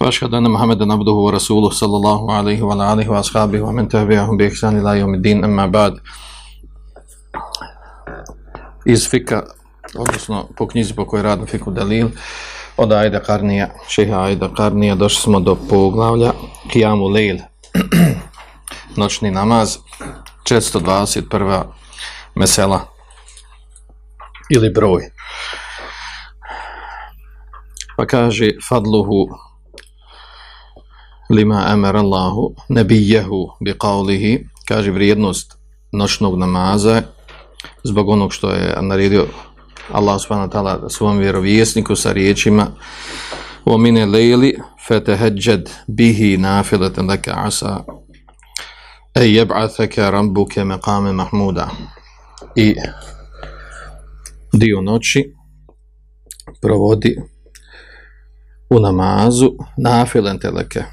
وأشهد أن محمدا عبده ورسوله صلى الله عليه وعلى آله وأصحابه ومن تبعهم بإحسان إلى يوم الدين أما بعد iz fika, odnosno po knjizi po kojoj radim fiku Dalil, od Ajda Karnija, šeha Ajda Karnija, došli smo do poglavlja Kijamu Lejl, noćni namaz, 421. mesela ili broj. Pa kaže Fadluhu lima amara Allahu nebijehu bi qavlihi, kaže vrijednost noćnog namaza zbog onog što je naredio Allah subhanahu wa ta'ala svom vjerovjesniku sa riječima wa mine lejli fetehedjed bihi nafilatan laka asa e jeb'athaka rabbuke meqame mahmuda. I dio noći provodi u namazu nafilen teleke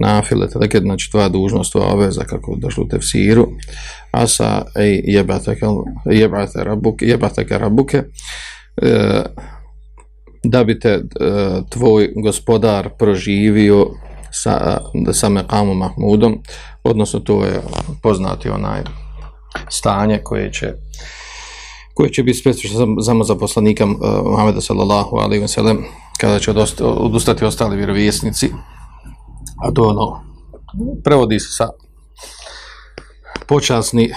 nafile teleket, znači tvoja dužnost, tvoja obveza kako došlo u tefsiru. Asa ej jebateke, jebate rabuke, jebateke rabuke, e, da bi te e, tvoj gospodar proživio sa, e, sa Mekamu Mahmudom, odnosno to je poznati onaj stanje koje će koje će biti specifično samo za poslanika uh, e, Muhammeda sallallahu alaihi wa sallam kada će odost, odustati ostali vjerovjesnici a to ono prevodi se sa počasni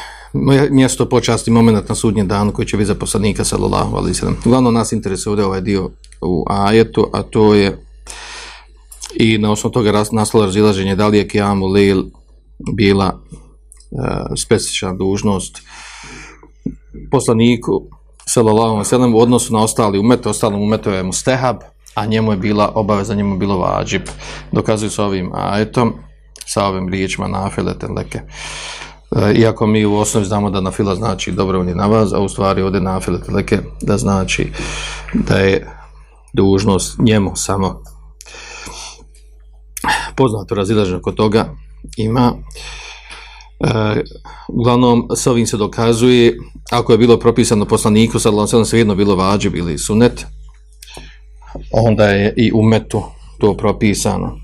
mjesto počasni moment na sudnjem danu koji će biti za poslanika sallallahu alaihi sallam. Uglavnom nas interesuje ovdje ovaj dio u ajetu a to je i na osnovu toga raz, naslova razilaženje da li je Kijamu Lil bila uh, specifična dužnost poslaniku sallallahu alaihi sallam u odnosu na ostali umet, ostalom umetom je mustehab, a njemu je bila obaveza, njemu je bilo vađib. Dokazuju sa ovim ajetom, sa ovim riječima nafile teleke. E, iako mi u osnovi znamo da nafila znači dobrovoljni namaz, a u stvari ovdje nafile leke da znači da je dužnost njemu samo poznato razilaženje kod toga ima e, uglavnom s ovim se dokazuje ako je bilo propisano poslaniku sad alejhi se svejedno bilo vađib ili sunet onda je i umetu to propisano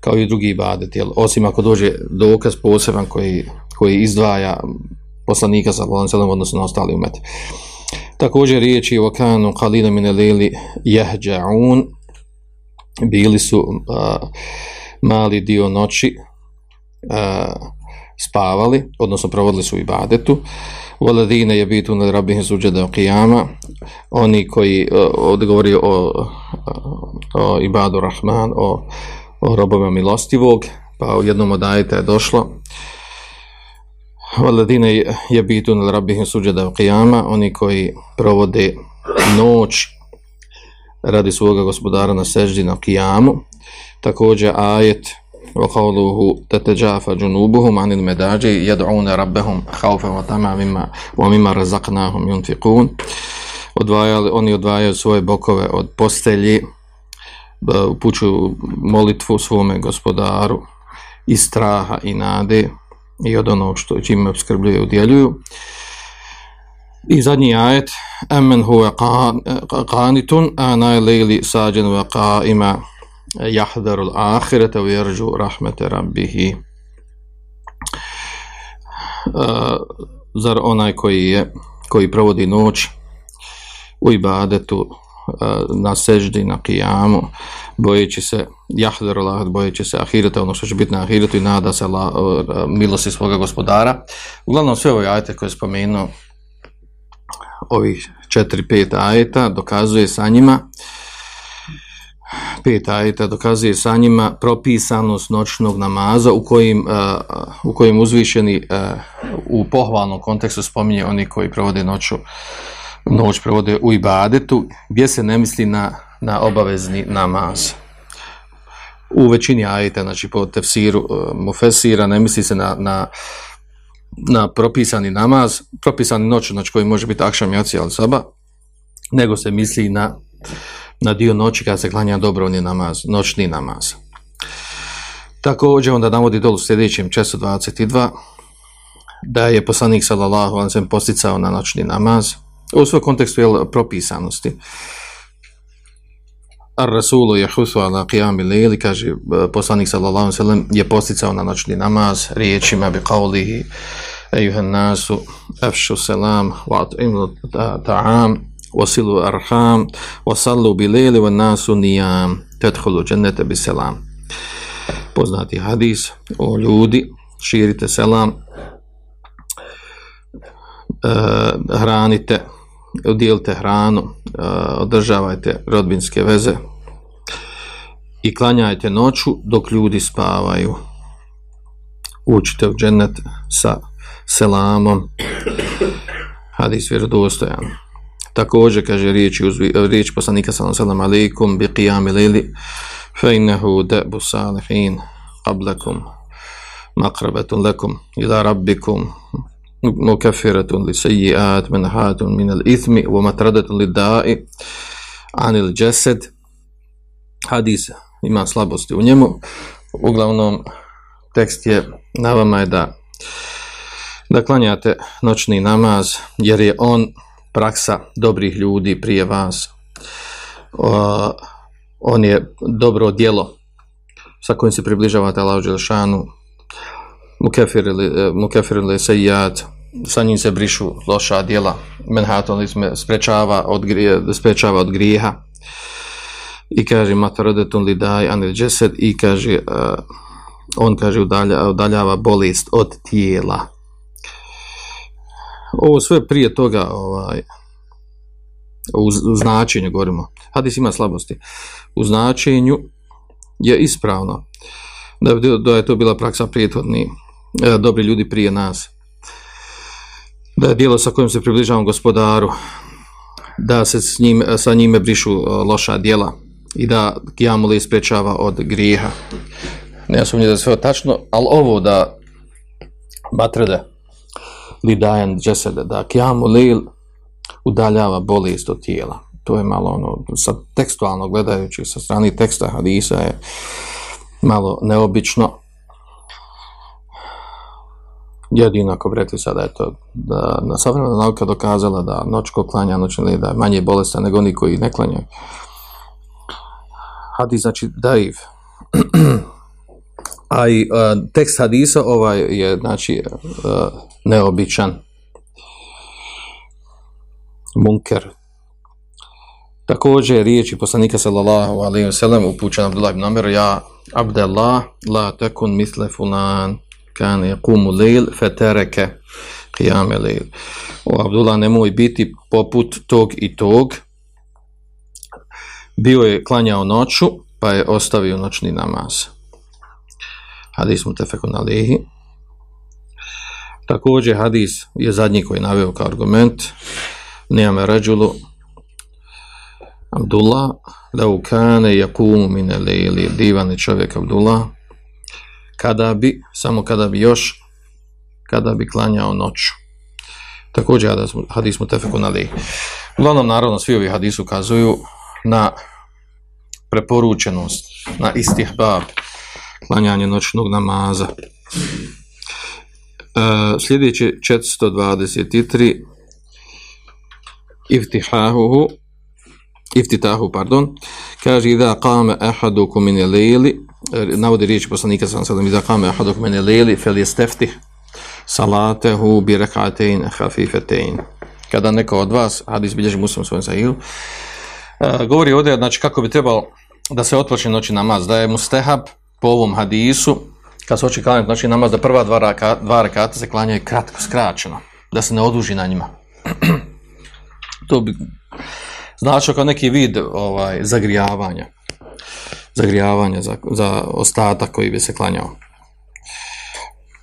kao i drugi ibadet jel osim ako dođe dokaz poseban koji koji izdvaja poslanika sa alejhi odnosno na ostali umet također riječi o kanu kalina min al-layli yahja'un bili su a, mali dio noći a, spavali, odnosno provodili su ibadetu. badetu je bitu na rabihim suđada o. Oni koji uh, o, o, o ibadu Rahman, o, o robovima milostivog, pa u jednom od ajeta je došlo. Voladine je bitu na rabihim suđada. Oni koji provode noć radi svoga gospodara na seždi na kijamu. Također ajet وقوله تتجافى جنوبهم عن المداجي يدعون ربهم خوفا وطمعا مما ومما رزقناهم ينفقون odvajali, oni odvajaju svoje bokove od postelji upućuju molitvu svome gospodaru iz straha i nade i od onog što čime obskrbljuju i udjeljuju i zadnji ajet amen huwa qanitun ana layli sajin wa qa'ima jahdaru l-ahirete u jerđu rahmete rabbihi. E, zar onaj koji je koji provodi noć u ibadetu e, na seždi, na kijamu, bojeći se jahdaru Allah, bojeći se ahirete, ono što će biti na ahiretu i nada se la, milosti svoga gospodara. Uglavnom sve ove ajete koje spomenu ovih 4-5 ajeta dokazuje sa njima uh, pet ajeta dokazuje sa njima propisanost noćnog namaza u kojim, uh, u kojim uzvišeni uh, u pohvalnom kontekstu spominje oni koji provode noću, noć provode u ibadetu, gdje se ne misli na, na obavezni namaz. u većini ajeta, znači po tefsiru uh, mufesira, ne misli se na, na, na propisani namaz, propisani noć, noć koji može biti akšam, jaci, ali saba, nego se misli na, na dio noći kada se klanja dobrovni namaz, noćni namaz. Također onda navodi dolu sljedećem času 22, da je poslanik sallallahu alaihi sallam posticao na noćni namaz, u svom kontekstu je propisanosti. Ar Rasulu je husu ala qiyami lili, kaže e, poslanik sallallahu alaihi sallam je posticao na noćni namaz riječima bi qavlihi ejuhan nasu afšu selam wa imlu ta'am wasilu arham wasallu bi lili wa nasu nijam tedhulu džennete bi selam poznati hadis o ljudi širite selam uh, hranite udjelite hranu, uh, održavajte rodbinske veze i klanjajte noću dok ljudi spavaju. Učite u džennet sa selamom. Hadis vjerodostojan. Također kaže riječ, riječ poslanika sallam alaikum bi qiyami lili fe innehu debu salihin qablakum makrabatun lakum ila rabbikum mukafiratun li sejiat menhatun min al-ithmi wa matradatun li da'i anil jasad. Hadis ima slabosti u njemu. Uglavnom tekst je na vama je da da klanjate noćni namaz jer je on praksa dobrih ljudi prije vas. O, on je dobro djelo sa kojim se približavate Allahu Đelšanu. Mukefir ili e, jad, sa njim se brišu loša djela, menhaton sprečava od, grije, sprečava od grijeha, i kaže matradetun li daj anil džesed, i kaže, uh, on kaže udalja, udaljava bolest od tijela. Ovo sve prije toga, ovaj, u, u značenju govorimo, hadis ima slabosti, u značenju je ispravno, da, da je to bila praksa prijethodnih, e, dobri ljudi prije nas. Da je dijelo sa kojim se približavamo gospodaru, da se s njim, sa njime brišu e, loša dijela i da kijamu li sprečava od grijeha. Ne sumnje da je sve tačno, ali ovo da batrede li dajan džesede, da kijamu lil udaljava bolest od tijela. To je malo ono, sa tekstualno gledajući sa strani teksta hadisa je malo neobično, jedino ako bi rekli sada to, da na savremena nauka dokazala da noć ko klanja noć ili da je manje bolestan nego oni koji ne klanjaju. Hadis znači daiv. A i uh, tekst hadisa ovaj je znači uh, neobičan. Munker. Također riječi poslanika sallallahu alaihi wa sallam upućen Abdullah ibn Amir ja Abdullah la takun misle fulan kan yaqumu lejl fataraka qiyam lejl. o Abdullah nemoj biti poput tog i tog bio je klanjao noću pa je ostavio noćni namaz hadis mutafekun alihi također hadis je zadnji koji je naveo kao argument nijame rađulu Abdullah da u kane yakumu min al-layli čovjek Abdullah kada bi, samo kada bi još, kada bi klanjao noću. Također hadis mu tefeku na lih. Uglavnom, naravno, svi ovi hadisi ukazuju na preporučenost, na istihbab, klanjanje noćnog namaza. E, sljedeće 423 iftihahuhu iftitahu, pardon, kaže da qame ahadukum min lejli e, navodi riječ poslanika sallallahu alejhi ve sellem iza qama ahadukum min al-layli falyastaftih salatahu bi rak'atayn khafifatayn. Kada neko od vas hadis bilježi muslim svojim sahih uh, e, govori ovdje znači kako bi trebalo da se otpočne noći namaz da je mustehab po ovom hadisu kad se hoće klanjati noći namaz da prva dva, raka, dva rakata se klanjaju kratko, skraćeno da se ne oduži na njima to bi značio kao neki vid ovaj zagrijavanja zagrijavanja za, za ostatak koji bi se klanjao.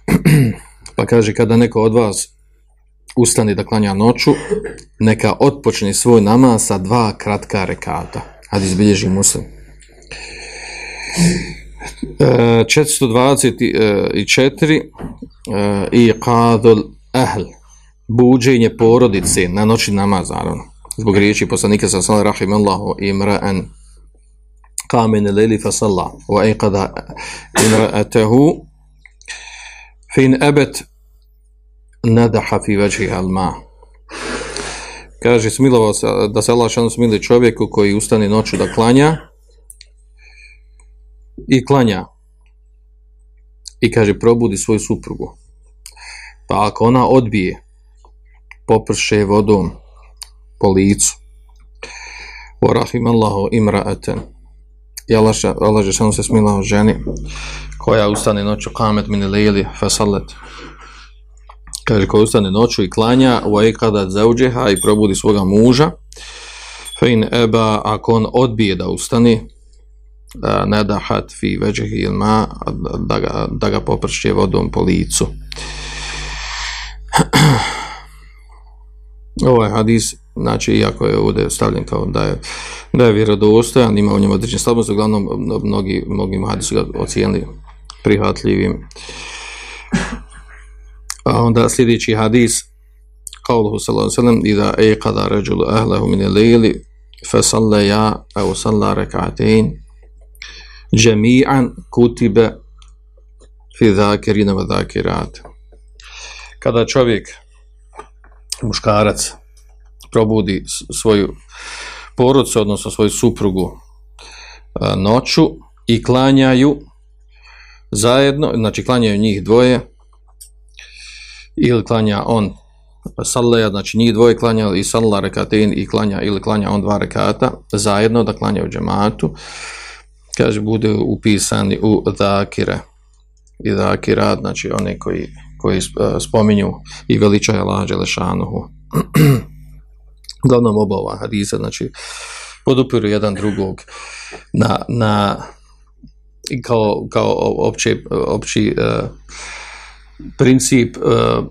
pa kaže, kada neko od vas ustani da klanja noću, neka otpočne svoj namaz sa dva kratka rekata. Hadis bilježi muslim. 424 e, i qadul ahl buđenje porodice na noći namaz naravno. Zbog riječi poslanika sa sallam rahimallahu imra'an qamin lili fa salla wa ayqada imra'atahu fin abet nadaha fi vajhiha alma. Kaže smilovao se da se Allah šanu smili čovjeku koji ustane noću da klanja i klanja. I kaže probudi svoju suprugu. Pa ako ona odbije poprše vodom po licu. Wa rahim imra'atan. I Allah, Allah šanu se smilao ženi koja ustane noću kamet min lejli fasalet kaže koja ustane noću i klanja u ekada zauđeha i probudi svoga muža. Fa in eba ako on odbije da ustane ne da hat fi veđehi ilma da ga, da ga popršće vodom po licu ovaj hadis znači iako je ovdje stavljen kao da je da je vjerodostojan ima u njemu određen slabost uglavnom mnogi, mnogi hadis su ga ocijenili prihvatljivim a onda sljedeći hadis قوله صلى الله عليه وسلم إذا أيقظ رجل أهله من الليل فصلى أو صلى ركعتين džemi'an kutibe fi zakirina va zakirat. Kada čovjek, muškarac, probudi svoju porodcu, odnosno svoju suprugu noću i klanjaju zajedno, znači klanjaju njih dvoje, ili klanja on sallaja, znači njih dvoje klanja i sallala rekatin i klanja ili klanja on dva rekata zajedno da klanja u džematu. Uh, kaže bude upisani u zakira i zakira znači one koji, koji eh, spominju i veličaju Allah Đelešanuhu uglavnom oba ova hadisa znači podupiru jedan drugog na, na kao, kao opći, opći uh, princip uh,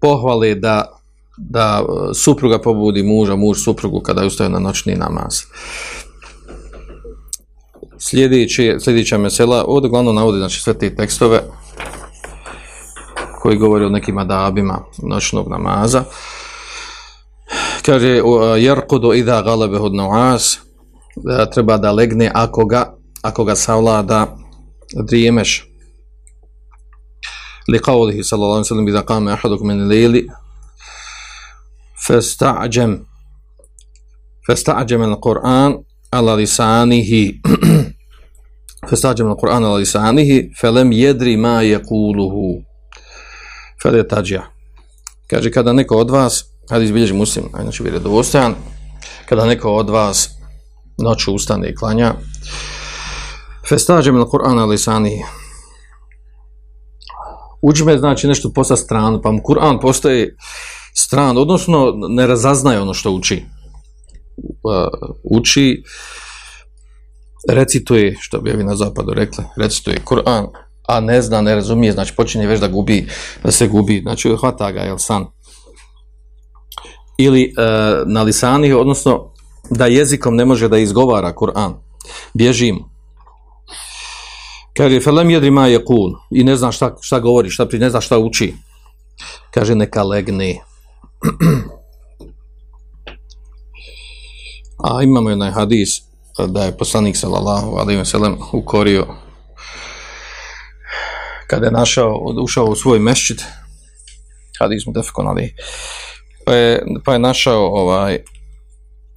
pohvale da da supruga pobudi muža, muž suprugu kada ustaje na noćni namaz sljedeće, sljedeća mesela, ovdje glavno navodi znači, sve te tekstove koji govori o nekim adabima noćnog namaza. Kaže, Jarkodo ida galebe hod noas, da treba da legne ako ga, ako ga savlada drijemeš. Li kaolihi, sallallahu alaihi sallam, iza kame ahaduk meni lili, festa'đem, festa'đem il Kur'an, ala lisanihi fastađem na Kur'an ala lisanihi felem jedri ma je kuluhu fel kaže kada neko od vas ali izbilježi muslim, znači bi bih kada neko od vas noću ustane i klanja fastađem na Kur'an ala lisanihi. Uđme znači nešto posta stranu, pa mu Kur'an postaje stran, odnosno ne razaznaje ono što uči uči recituje što bi vi na zapadu rekli recituje Kur'an a ne zna, ne razumije, znači počinje već da gubi, da se gubi, znači hvata ga, jel san ili e, na lisani, odnosno da jezikom ne može da izgovara Kur'an. Bježimo. Kaže, felem jedri ma je kul i ne zna šta, šta govori, šta pri, ne zna šta uči. Kaže, neka legne. A imamo jedan hadis da je poslanik sallallahu alejhi ve sellem ukorio kada je našao, ušao u svoj mešćid hadis mu defekon ali pa je, pa je našao ovaj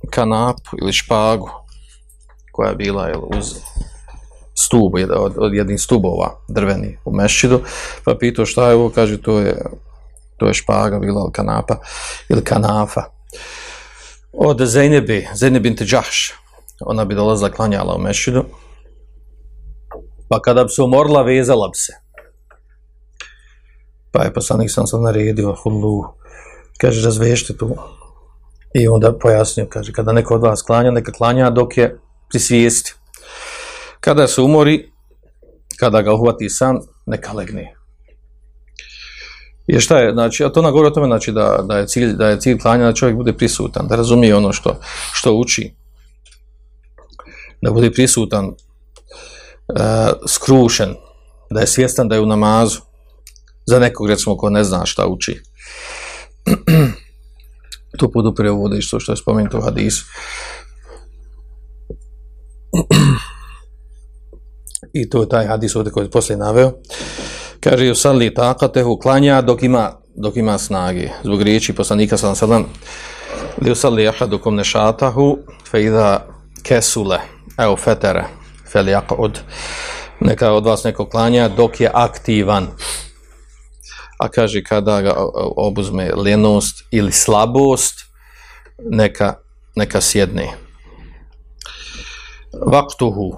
kanap ili špagu koja je bila jel, uz stub, od, od jednih stubova drveni u mešćidu, pa pitao šta je ovo, kaže to je to je špaga bila ili kanapa ili kanafa od Zeynebi, Zeynebin Tijahš ona bi dolazila klanjala u mešidu. pa kada bi se umorila vezala bi se pa je poslanik sam sam naredio hullu kaže, razvešte tu. I onda pojasnio, kaže, kada neko od vas klanja, neka klanja dok je pri svijesti. Kada se umori, kada ga uhvati san, neka legne je šta je, znači, a to na govori o tome, znači, da, da, je cilj, da je cilj klanja da čovjek bude prisutan, da razumije ono što, što uči. Da bude prisutan e, skrušen, da je svjestan da je u namazu, za nekog recimo ko ne zna šta uči. to podupre ovo što, što je spomenuto u hadisu. I to je taj hadis ovdje koji je poslije naveo. Kaže, Jusali taqatehu, klanja dok ima, dok ima snage. Zbog riječi poslanika sallam sallam, li usalli ahadukum nešatahu, fe idha kesule, evo fetere, fel neka od vas neko klanja dok je aktivan. A kaže, kada ga obuzme ljenost ili slabost, neka, neka sjedne. Vaktuhu,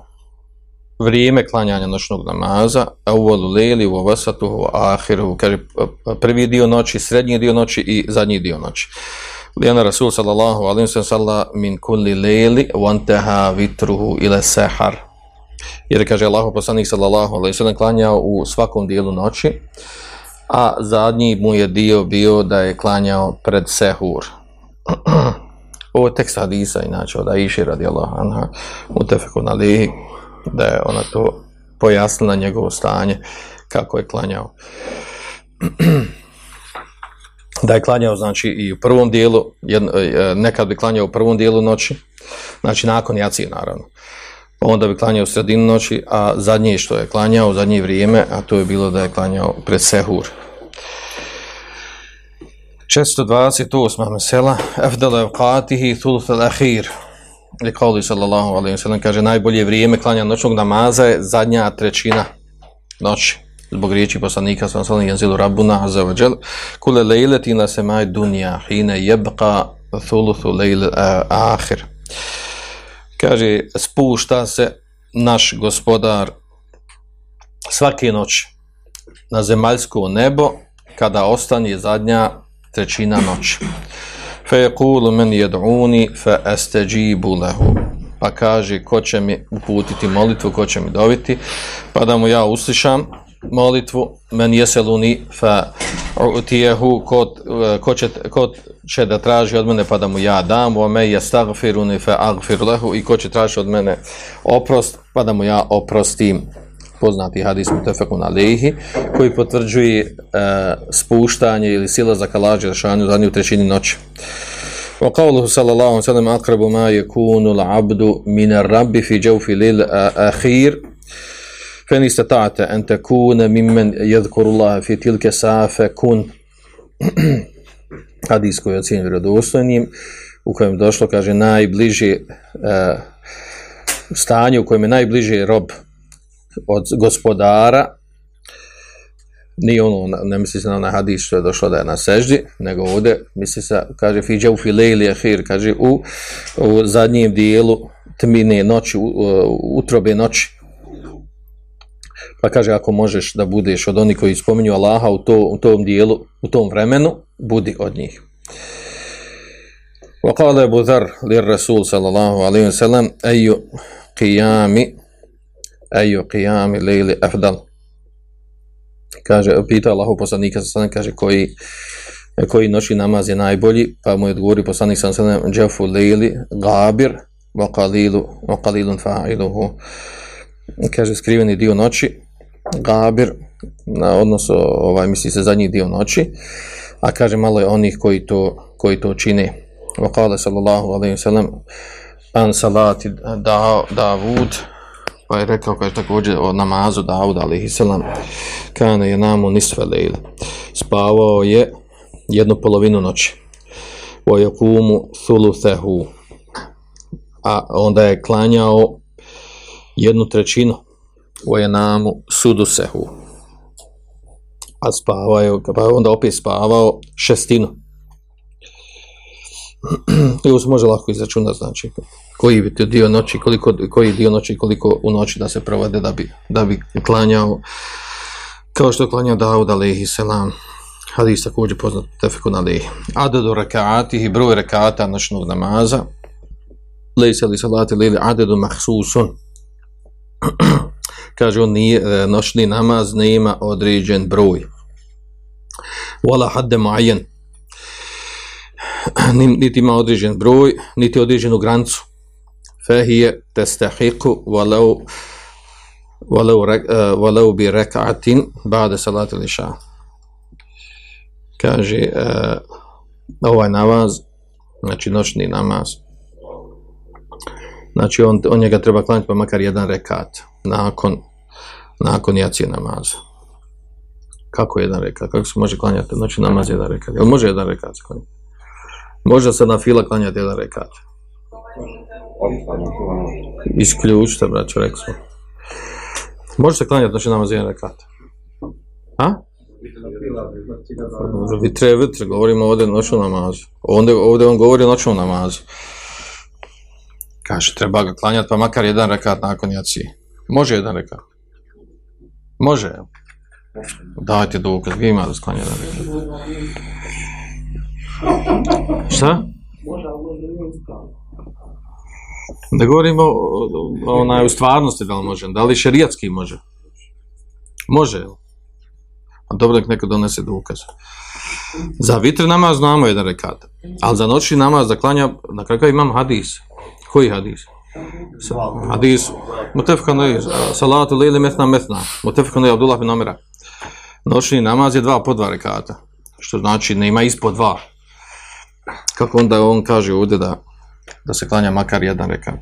vrijeme klanjanja noćnog namaza, a u volu leli, u ovasatuhu, ahiru, kaže prvi dio noći, srednji dio noći i zadnji dio noći. Lijana Rasul sallallahu alim sallam salla min kulli leli, vanteha vitruhu ile sehar. Jer kaže Allah poslanik sallallahu alim sallam klanjao u svakom dijelu noći, a zadnji mu je dio bio da je klanjao pred sehur. Ovo je tekst hadisa, inače, od Aisha radijallahu anha, mutefekun alihi, da je ona to pojasnila njegovo stanje kako je klanjao. Da je klanjao znači i u prvom dijelu jedno, e, nekad bi klanjao u prvom dijelu noći znači nakon jacije naravno. Onda bi klanjao u sredinu noći a zadnje što je klanjao zadnje vrijeme a to je bilo da je klanjao pred sehur. 428. mesela Efdele evqatihi thuluth al-akhir je kauli sallallahu alaihi wa sallam, kaže najbolje vrijeme klanja noćnog namaza je zadnja trećina noći. Zbog riječi poslanika sallallahu alaihi wa sallam jenzilu rabbuna azza wa jel kule lejleti na semaj dunja hine jebqa thuluthu lejl ahir. Kaže spušta se naš gospodar svake noći na zemaljsko nebo kada ostane zadnja trećina noći fa yaqulu man yad'uni fa lahu. Pa kaže ko će mi uputiti molitvu ko će mi dobiti? Pa da mu ja uslišam molitvu men jeseluni fa utiyahu ko, ko, će, ko će da traži od mene pa da mu ja dam o me yastaghfiruni fa agfir lehu i ko će traži od mene oprost pa da mu ja oprostim poznati hadis mutafekun alehi, koji potvrđuje e, spuštanje ili sila za kalađe u zadnju trećini noći. Wa qawluhu sallallahu alaihi wa sallam akrabu ma yakunu abdu min rabbi fi jawfi lil akhir fen istata'ata an takuna mimmen yadhkuru Allah fi tilke safe kun hadis koji je ocjenjen vjerodostojnim u kojem došlo kaže najbliži uh, e, stanje u kojem je najbliže rob od gospodara ni ono, ne misli se na onaj hadis što je došlo da je na seždi, nego ovdje misli se, kaže fiđa u filejli ahir, kaže u, u zadnjem dijelu tmine noći, u, u, utrobe noći. Pa kaže, ako možeš da budeš od onih koji spominju Allaha u, to, u tom dijelu, u tom vremenu, budi od njih. Wa qala ذر للرسول صلى Rasul sallallahu وسلم أي قيام ayu eju qiyami lejli afdal. Kaže, pita Allahu poslanika sa kaže, koji, koji noći namaz je najbolji, pa mu je odgovori poslanik sa sanem, džafu lejli gabir, wa qalilu, wa qalilun fa'iluhu. Kaže, skriveni dio noći, gabir, na odnosu, ovaj, misli se zadnji dio noći, a kaže, malo je onih koji to, koji to čine. Wa qala sallallahu alaihi wa sallam, an salati da, Davud, pa je rekao kaže također o namazu Davud alaihi salam kane je namu nisve lejle. Spavao je jednu polovinu noći. O jakumu thuluthehu. a onda je klanjao jednu trećinu. O je namu sudu a spavao je pa onda opet spavao šestinu. i ovo se može lako izračunati znači koji bi dio noći, koliko, koji dio noći, koliko u noći da se provode da bi, da bi klanjao, kao što je klanjao Dawud alaihi selam. hadis također poznat tefekun alaihi. Adedu rakaati i broj rakaata noćnog namaza, lejse li salati lili adedu mahsusun, kaže on nije, e, noćni namaz nema određen broj. Wala hadde muajen, niti ima određen broj, niti određenu grancu. Fehije testahiku walau walau uh, walau bi reka'atin ba'da salati liša. kaže uh, ovaj namaz znači noćni namaz znači on, on njega treba klanjati pa makar jedan rekat nakon nakon jacije namaza. Kako jedan rekat? Kako se može klanjati? Znači namaz jedan rekat. Jel može jedan rekat se klanjati? Može se na fila klanjati jedan rekat isključite braću, rekli smo može se klanjati znači namaz jedan rekat a? Vitre, vitre, govorimo ovdje noću namazu. Ovdje, ovdje on govori noću namazu. Kaže, treba ga klanjati pa makar jedan rekat nakon jaci. Može jedan rekat? Može. Dajte dokaz, vi imate sklanjati jedan rekat? Šta? Da govorimo o, o, onaj, u stvarnosti da li može, da li šerijatski može? Može, A dobro nek neko donese dokaz. Za vitr namaz znamo jedan rekat. Ali za noćni namaz da klanja, na kakav imam hadis? Koji hadis? Sa, hadis. Mutefkan je salatu lili metna metna. Mutefkan je Abdullah bin Omera. Noćni namaz je dva po dva rekata. Što znači nema ispod dva. Kako onda on kaže ovdje da, da se klanja makar jedan rekat.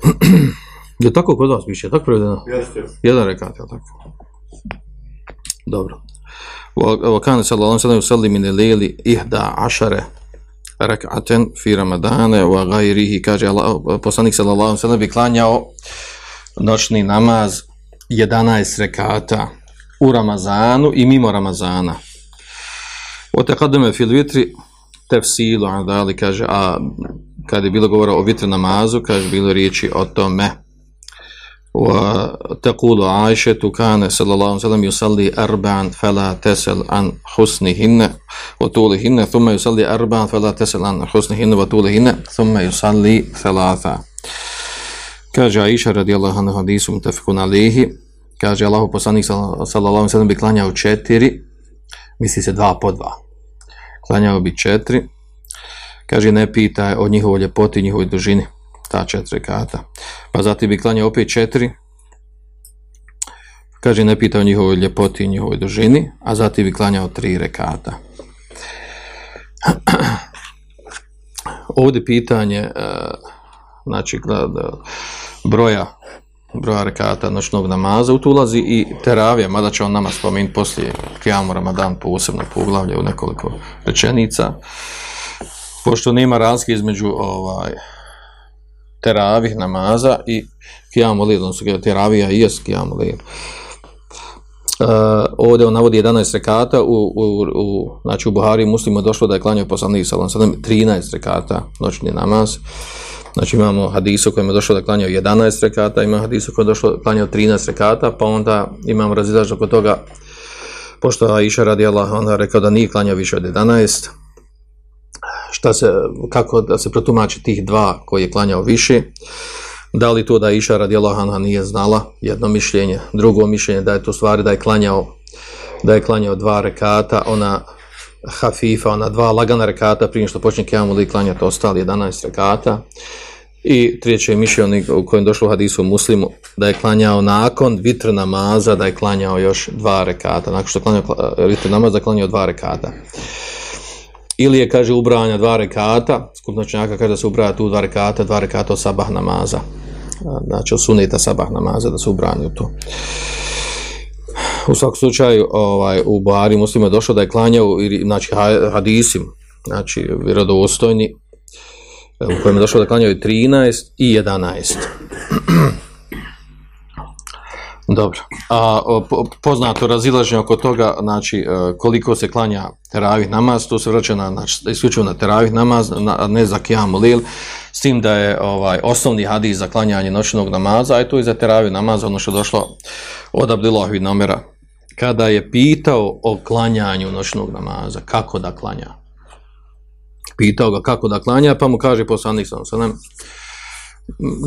je tako kod vas više? Tako prevedeno? Jeste. Jedan rekat, je tako? Dobro. Wa kana sallallahu alejhi ve sellem min al-layli ihda ashara rak'atan fi ramadan wa ghayrihi kaže Allah poslanik sallallahu alejhi ve sellem bi klanjao noćni namaz 11 rekata u Ramazanu i mimo Ramazana. Wa taqaddama fi al-witri tafsilu an dhalik kaže a kad je bilo govora o vitr namazu kaže bilo riječi o tome وتقول عائشة كان صلى الله عليه وسلم يصلي أربعا فلا تسل عن حسنهن وطولهن ثم يصلي أربعا فلا تسل عن حسنهن وطولهن ثم يصلي ثلاثا Kaže Aisha radijallahu anha hadisu mutafikun alihi, kaže Allahu poslanik sallallahu alaihi sallam bi klanjao četiri, misli se dva po dva. Klanjao bi četiri, kaže ne pita o njihovoj ljepoti i njihovoj dužini ta četiri kata. Pa zatim bi klanjao opet četiri, kaže ne pita o njihovoj ljepoti i njihovoj dužini, a zatim bi klanjao tri rekata. Ovdje pitanje e, znači broja broja rekata noćnog namaza, u to ulazi i teravija, mada će on nama spomenuti poslije Kijamu Ramadan posebno poglavlje u nekoliko rečenica, pošto nema razlike između ovaj, teravih namaza i kijamu lil, odnosno teravija i jes kijamu lil. Uh, ovdje on navodi 11 rekata, u, u, u, znači u Buhari muslimu došlo da je klanio poslanik sallam 13 rekata noćni namaz. Znači imamo hadisu kojem je došlo da klanjao 11 rekata, ima hadisu kojem je došlo da klanjao 13 rekata, pa onda imamo razilažno kod toga, pošto Aisha radi Allah, onda rekao da nije klanjao više od 11, šta se, kako da se protumači tih dva koji je klanjao više, da li to da Iša radi anha nije znala, jedno mišljenje, drugo mišljenje da je to stvari da je klanjao, da je klanjao dva rekata, ona hafifa, ona dva lagana rekata, prije što počne kjamu li klanjati ostali 11 rekata, I treće mišljenje u kojem došlo u hadisu muslimu, da je klanjao nakon vitr namaza, da je klanjao još dva rekata. Nakon što je klanjao eh, vitr namaza, da je klanjao dva rekata ili je, kaže, ubranja dva rekata, skupnočnjaka kaže da se ubraja tu dva rekata, dva rekata od sabah namaza, eh, znači od suneta sabah namaza, da se ubranju to. U svakom slučaju, ovaj, u Buhari muslima je došlo da je klanjao, znači, hadisim, znači, vjerodostojni, u kojem je došlo da klanjao i 13 i 11. Dobro. A po, poznato razilaženje oko toga, znači e, koliko se klanja teravih namaz, to se vraća na znači isključivo na teravih namaz, na, ne za kijamu lil, s tim da je ovaj osnovni hadis za klanjanje noćnog namaza, a to i za teravih namaz, ono što došlo od Abdullah ibn Omera, kada je pitao o klanjanju noćnog namaza, kako da klanja. Pitao ga kako da klanja, pa mu kaže poslanik sam, sellem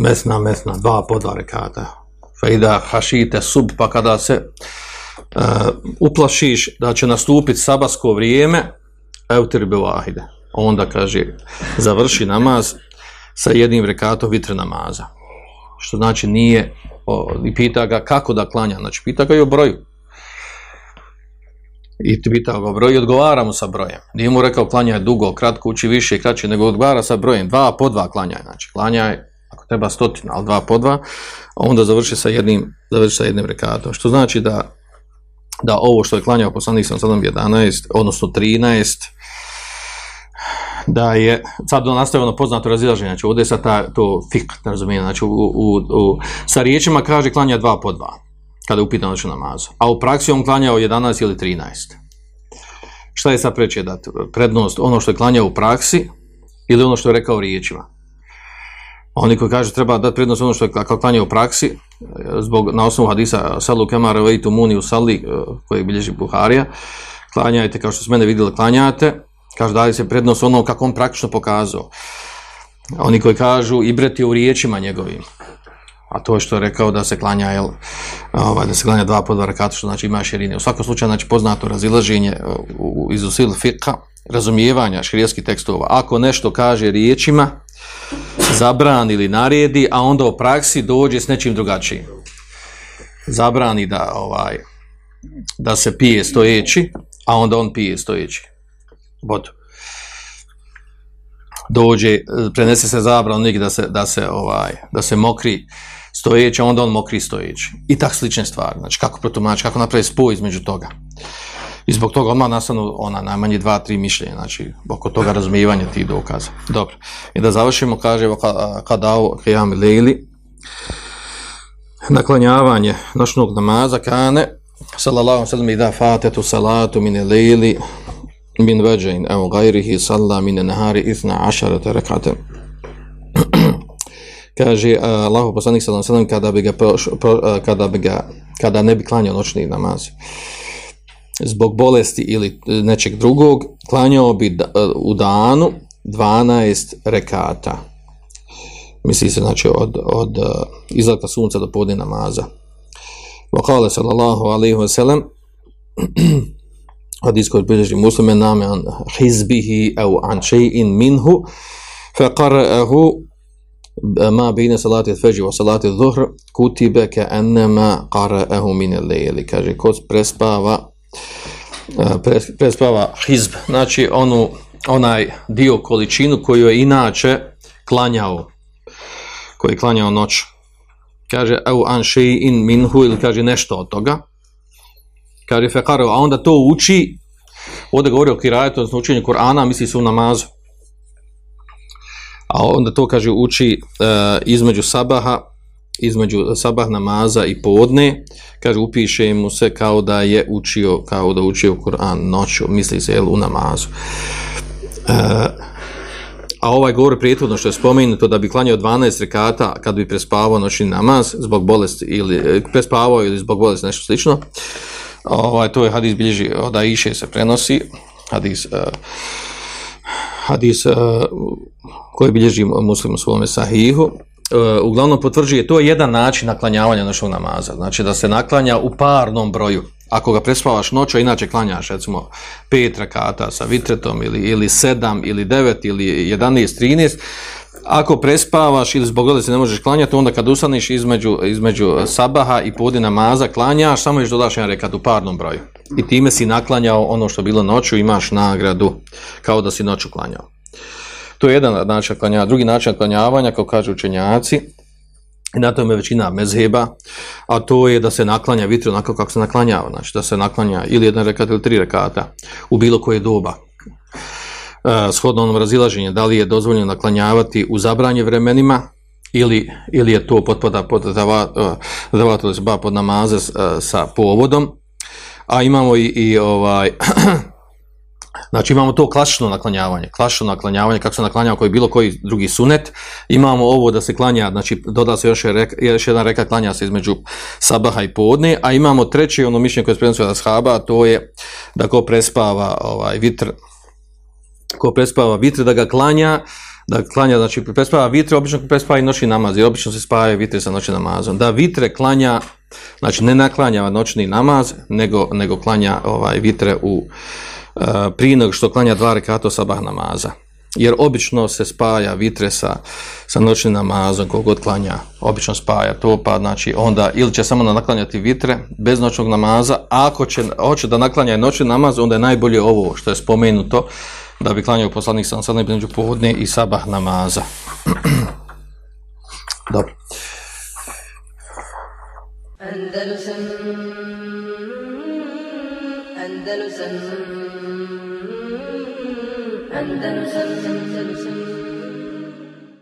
mesna, mesna, dva po dva rekata, Fejda hašite sub, pa kada se uh, uplašiš da će nastupiti sabasko vrijeme, eutir bilahide. Onda kaže, završi namaz sa jednim rekatom vitre namaza. što znači nije, o, i pita ga kako da klanja, znači pita ga i o broju. I pita ga o broju i odgovara mu sa brojem. Nije mu rekao klanja dugo, kratko, uči više, kraće, nego odgovara sa brojem, dva po dva klanja, znači klanjaj ako treba stotina, ali dva po dva, onda završi sa jednim, završi sa jednim rekatom, što znači da da ovo što je klanjao poslanik sam 11, odnosno 13, da je sad ono poznato razilaženje, znači ovdje je sad ta, to fik, ne razumijem, znači u, u, u, sa riječima kaže klanja dva po dva, kada je upitan noću namazu, a u praksi on klanjao 11 ili 13. Šta je sad preče dati? Prednost ono što je klanjao u praksi ili ono što je rekao riječima? Oni koji kažu treba dati prednost ono što je klanje u praksi, e, zbog, na osnovu hadisa e, Salu Kemara Vejtu Muni u Sali, e, koji bilježi Buharija, klanjajte kao što s mene vidjeli, klanjate, kaže dali se prednost ono kako on praktično pokazao. Oni koji kažu i breti u riječima njegovim, a to je što je rekao da se klanja, jel, ovaj, da se klanja dva po dva rakata, što znači ima širine. U svakom slučaju, znači poznato razilaženje u, iz usil fiqa, razumijevanja širijaskih tekstova. Ako nešto kaže riječima, zabrani ili naredi, a onda u praksi dođe s nečim drugačijim. Zabrani da ovaj da se pije stojeći, a onda on pije stojeći. Vodu. Dođe, prenese se zabran nik da se, da se ovaj da se mokri stojeći, a onda on mokri stojeći. I tak slične stvari. Znači kako protumači, kako napravi spoj između toga. I zbog toga odmah nastanu ona najmanje dva, tri mišljenja, znači oko toga razumijevanja tih dokaza. Dobro. I da završimo, kaže kada ovo kajam lejli, naklanjavanje noćnog namaza kane, sallallahu sallam i da fatetu salatu mine lejli, min veđajn, evo gajrihi salla mine nahari ithna ašarate rekate. kaže Allahu poslanik sallallahu sallam kada bi ga, kada bi ga, kada ne bi klanjao noćni namaz zbog bolesti ili e, nečeg drugog, klanjao bi e, u danu 12 rekata. Misli se znači od, od e, izlaka sunca do podne namaza. Vakale sallallahu alaihi wa sallam hadis koji bilježi muslime name an hizbihi au an še'in minhu fe qara'ahu ma bine salati al-fajr wa salati al-dhuhr kutiba ka annama qara'ahu min al-layl kaže ko prespava Eh, prespava hizb, znači onu, onaj dio količinu koju je inače klanjao, koji je klanjao noć. Kaže, au an in minhu, ili kaže nešto od toga. Kaže, fekaru, a onda to uči, ovdje govori o kirajetu, odnosno učenju Kur'ana, misli su u namazu. A onda to, kaže, uči uh, između sabaha, između sabah namaza i podne, kaže upiše mu se kao da je učio kao da učio Kur'an noću, misli se jel, u namazu. E, a ovaj govor prijetvodno što je spomenuto da bi klanjao 12 rekata kad bi prespavao noćni namaz zbog bolesti ili e, prespavao ili zbog bolesti nešto slično. Ovaj to je hadis bilježi od Aisha se prenosi hadis uh, hadis uh, koji bilježi muslim u svome sahihu E, uglavnom potvrđuje to je jedan način naklanjavanja našog namaza. Znači da se naklanja u parnom broju. Ako ga prespavaš noću, inače klanjaš recimo pet rakata sa vitretom ili, ili sedam ili devet ili jedanest, trinest, ako prespavaš ili zbog se ne možeš klanjati, onda kad ustaneš između, između sabaha i podi namaza, klanjaš, samo još dodaš jedan rekat u parnom broju. I time si naklanjao ono što bilo noću, imaš nagradu kao da si noću klanjao. To je jedan način klanjavanja. Drugi način klanjavanja, kao kažu učenjaci, i na tome većina mezheba, a to je da se naklanja vitru onako kako se naklanjava. Znači da se naklanja ili jedan rekat ili tri rekata u bilo koje doba. E, shodno onom razilaženju, da li je dozvoljeno naklanjavati u zabranje vremenima, ili, ili je to potpada pod zavatu e, ili pod namaze e, sa povodom. A imamo i, i ovaj Znači imamo to klasično naklanjavanje, klasično naklanjavanje kako se naklanjao koji bilo koji drugi sunet. Imamo ovo da se klanja, znači doda se još, reka, još jedan reka klanja se između sabaha i podne, a imamo treći ono mišljenje koje je prenosio da shaba, to je da ko prespava ovaj vitr, ko prespava vitr da ga klanja, da klanja, znači prespava vitre, obično prespava i noćni namaz, i obično se spavaju vitre sa noćnim namazom. Da vitre klanja, znači ne naklanjava noćni namaz, nego, nego klanja ovaj vitre u E, prije nego što klanja dva rekata sabah namaza. jer obično se spaja vitre sa, sa noćnim namazom, kogod klanja, obično spaja to, pa znači onda ili će samo naklanjati vitre bez noćnog namaza, a ako će, hoće da naklanja noćni namaz, onda je najbolje ovo što je spomenuto, da bi klanjao poslanik sam sad između povodne i sabah namaza. Dobro. Andalusam Andalusam Andalusam Andalusam